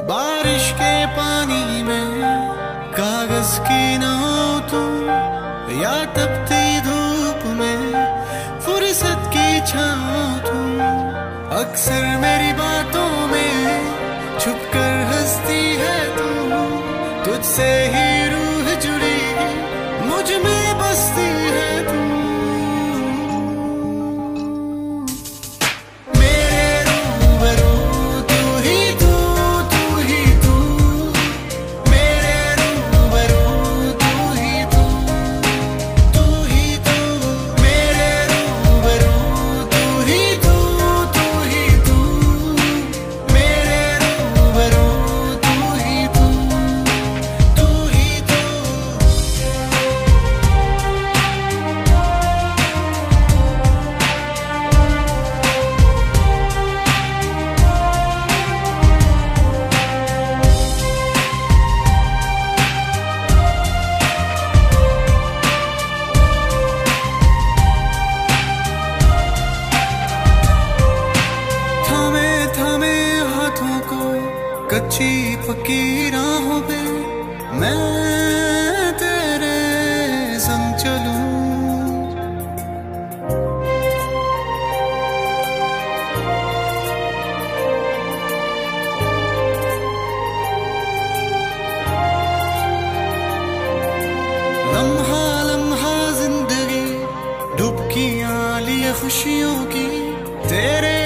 बारिश के पानी में कागज़ की नाव तू या तपती धूप में फुर्सत की छाव तू। तो। अक्सर मेरी बातों में छुप कर हंसती है तू। तुझसे ही रूह जुड़ी मुझमें बसती है। कच्ची पक्की राहों पे मैं तेरे संग चलूँ। लम्हा लम्हा ज़िंदगी डुबकियाँ लिए खुशियों की, तेरे